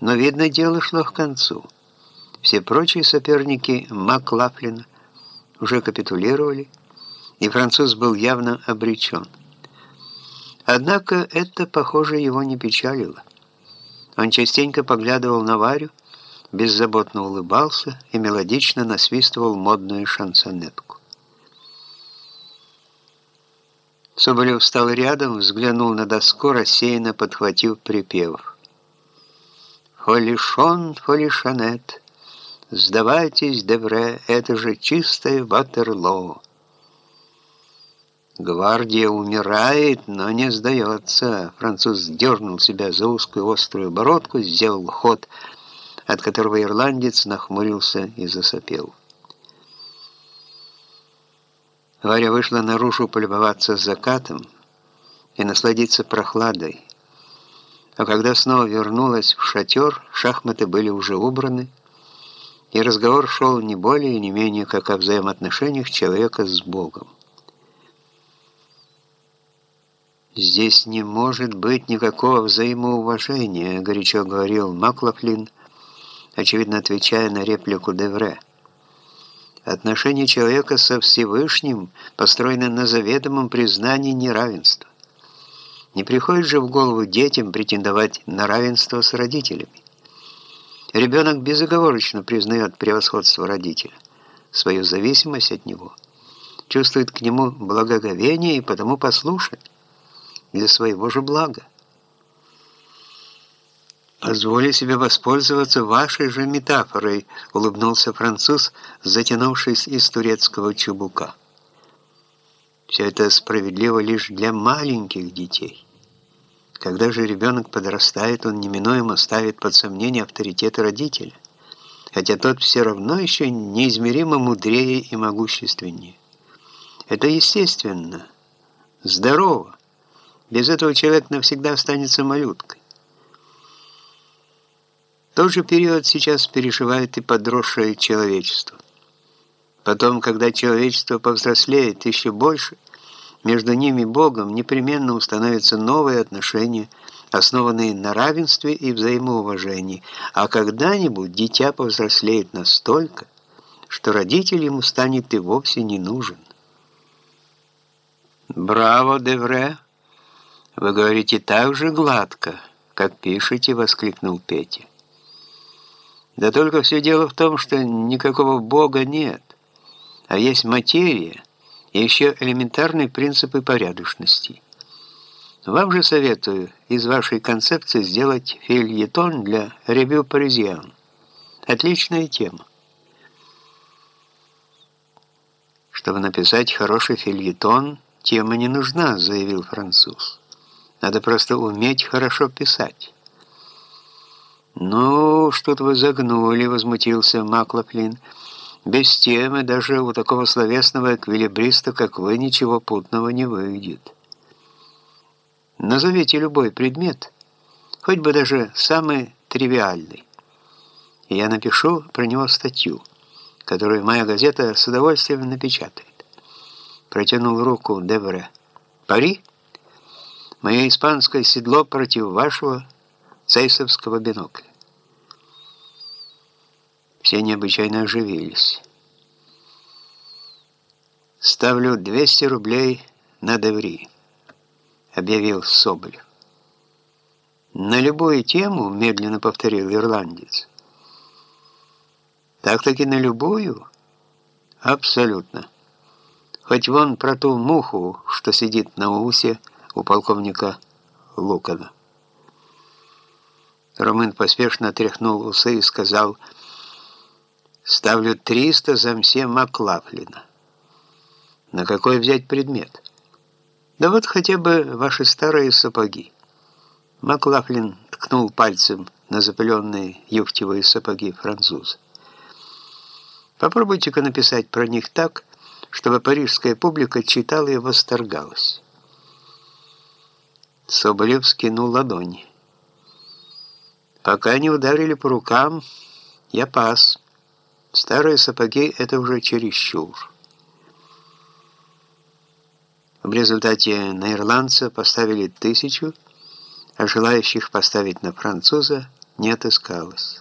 Но, видно, дело шло к концу. Все прочие соперники Маклафлина уже капитулировали, и француз был явно обречен. Однако это, похоже, его не печалило. Он частенько поглядывал на Варю, беззаботно улыбался и мелодично насвистывал модную шансонетку. Соболев встал рядом, взглянул на доску, рассеянно подхватив припев. «Фолишон, фолишонет, сдавайтесь, Девре, это же чистое Ватерлоо». Гвардия умирает, но не сдается. Француз дернул себя за узкую острую бородку, сделал ход, от которого ирландец нахмурился и засопел. Варя вышла наружу полюбоваться закатом и насладиться прохладой. А когда снова вернулась в шатер, шахматы были уже убраны, и разговор шел не более и не менее, как о взаимоотношениях человека с Богом. «Здесь не может быть никакого взаимоуважения», — горячо говорил Маклафлин, очевидно отвечая на реплику Девре. «Отношения человека со Всевышним построены на заведомом признании неравенства. Не приходит же в голову детям претендовать на равенство с родителями. Ребенок безоговорочно признает превосходство родителя, свою зависимость от него, чувствует к нему благоговение и потому послушает для своего же блага. «Позволю себе воспользоваться вашей же метафорой», — улыбнулся француз, затянувшись из турецкого чубука. «Все это справедливо лишь для маленьких детей. Когда же ребенок подрастает, он неминуемо ставит под сомнение авторитет родителя, хотя тот все равно еще неизмеримо мудрее и могущественнее. Это естественно, здорово, без этого человек навсегда останется малюткой. Тот же период сейчас переживает и подросшее человечество. Потом, когда человечество повзрослеет еще больше, между ними и Богом непременно установятся новые отношения, основанные на равенстве и взаимоуважении, а когда-нибудь дитя повзрослеет настолько, что родитель ему станет и вовсе не нужен. «Браво, Девре!» «Вы говорите так же гладко, как пишете», — воскликнул Петя. «Да только все дело в том, что никакого Бога нет, а есть материя и еще элементарные принципы порядочности. Вам же советую из вашей концепции сделать фильетон для ревю паризиан. Отличная тема. Чтобы написать хороший фильетон, тема не нужна, заявил француз. Надо просто уметь хорошо писать. «Ну, что-то вы загнули», — возмутился Маклафлин. «Без темы даже у такого словесного эквилибриста, как вы, ничего путного не выйдет. Назовите любой предмет, хоть бы даже самый тривиальный, и я напишу про него статью, которую моя газета с удовольствием напечатает». Протянул руку Девре. «Пари?» Мое испанское седло против вашего цейсовского бинокля. Все необычайно оживились. «Ставлю 200 рублей на Деври», — объявил Соболев. «На любую тему», — медленно повторил ирландец. «Так-таки на любую?» «Абсолютно. Хоть вон про ту муху, что сидит на усе, — у полковника Лукана. Ромын поспешно отряхнул усы и сказал, «Ставлю 300 за мсе Маклафлина. На какой взять предмет? Да вот хотя бы ваши старые сапоги». Маклафлин ткнул пальцем на запыленные юфтевые сапоги француза. Попробуйте-ка написать про них так, чтобы парижская публика читала и восторгалась. Соболев скинул ладони. Пока не ударили по рукам, я пас. Старые сапоги — это уже чересчур. В результате на ирландца поставили тысячу, а желающих поставить на француза не отыскалось.